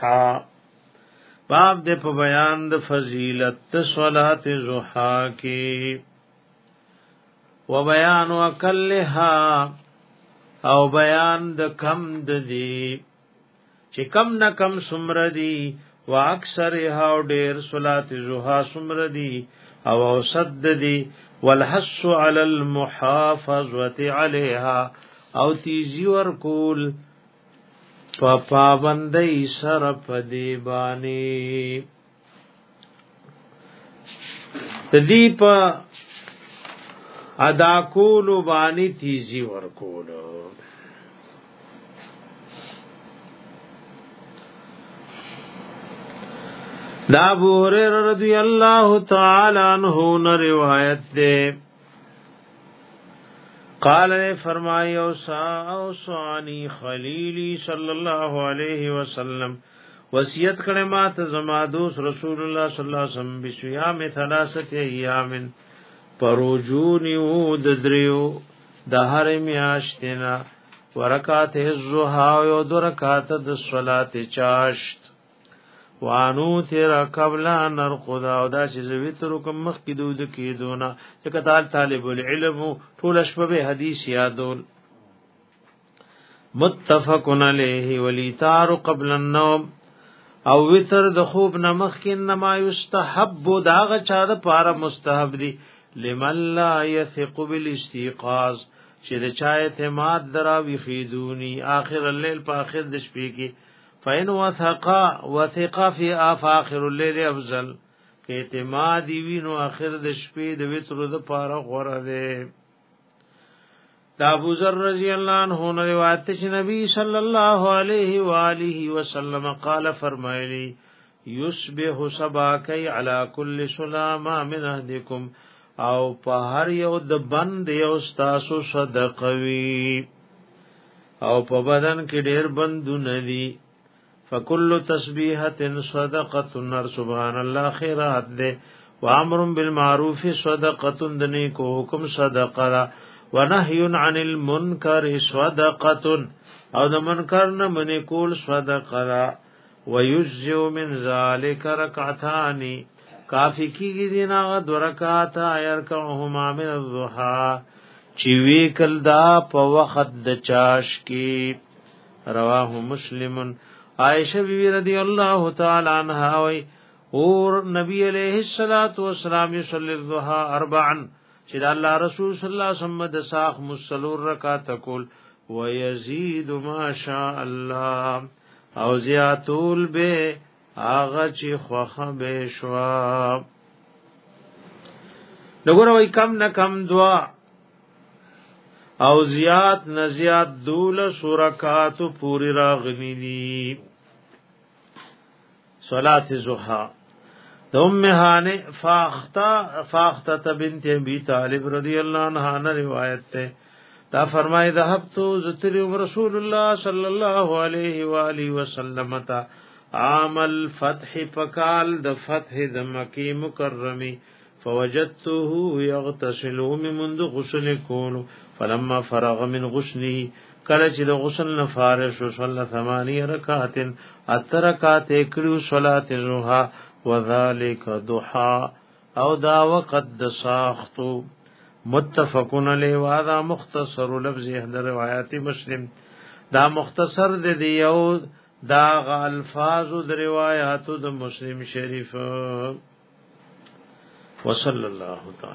ها باب دې په بیان د فضیلت د صلات زوحا کې و بیان وکلها او بیان د کم د دې چې کم نه کم سمر دي و اکثر ها ډېر صلات زوحا سمر دي او اوسد دي والحس على المحافظه عليها او تیزی ورکول کول په پابندۍ سره په دی باندې تدی په ادا کولو باندې تیزی ورکولو دا بوره رضی الله تعالی عنہ روایت ده قال نے فرمایا او سا او سانی خلیلی صلی الله علیه وسلم وصیت کړه ما ته زما دوست رسول الله صلی الله علیه وسلم بشیا می ثلاثه ایام پروجونی و ددریو د هر میاشتنا ورکات الزها او درکات د صلات چاشت وانو تیرا قبلا نرقدا او دا چې زویتر کوم مخ کې دود کې دونا چې کتال طالب العلم ټول شپه به حدیث یادول متفقن علیه ولیتار قبل النوم او وتر د خوب نه مخ کې نما یستحب دا غ چا د پاره مستحب دی لمن لا یثق بالاستيقاظ چې د چا اعتماد درا وی خیدونی اخر الليل په اخر د شپې کې فین وثقا وثقا فی اف اخر الليل افضل کې اعتماد وینو اخر د شپې د وتر د پاره غوړه ده دا ابو ذر رضی الله عنه نو روایت چې نبی صلی الله علیه و آله وسلم قال فرمایلی یصبح صباکی علی کل سلام من اهدکم او په هر یو د بند یو تاسو صدقوی او په بدن کې ډیر بندونه دي فکل تسبیحت صدقت نر سبحان الله خیرات دے وامر بالمعروف صدقت دنی کو حکم صدقه دا ونهی عن المنکر صدقت او د منکر نه منی کول صدقه دا ويجزئ من ذلك ركعتان کافی کیږي دینا دو رکعات يركعهما من الضحى چې وی کل دا په وخت د چاش کې رواه مسلمن عائشہ بی بی رضی اللہ تعالی عنہا وی اور نبی علیہ الصلات والسلام یصلی الضحى اربعا چې الله رسول صلی الله علیه وسلم د ساخ مسلور رکعات کول ويزيد ما شاء الله او زیاتول به هغه چې خوخه به شوا نګور وای کم نه کم دوا او زیات نزیات دول سورکات پوری راغنی دی صلات زحا د ام هانه فاختا فاختا بنت ابي طالب رضی الله عنها نه روایت ده دا فرمای ذهبت زتری رسول الله صلی الله علیه و الی وسلم تا عام الفتح پکال د فتح د مکی مکرمی فوجدته يغتسل من غسل کولو فلما فرغ من غسله کله چې د غسل نه فارغ شو صلی ثمانیه رکعات اترکات کړو صلات زوها وذالک ضحا او دا وقت د ساختو متفقون علی واذا مختصر لفظ احد روایات مسلم دا مختصر د دیو دا غ الفاظ د روایتو د مسلم شریف وصلی الله تعالی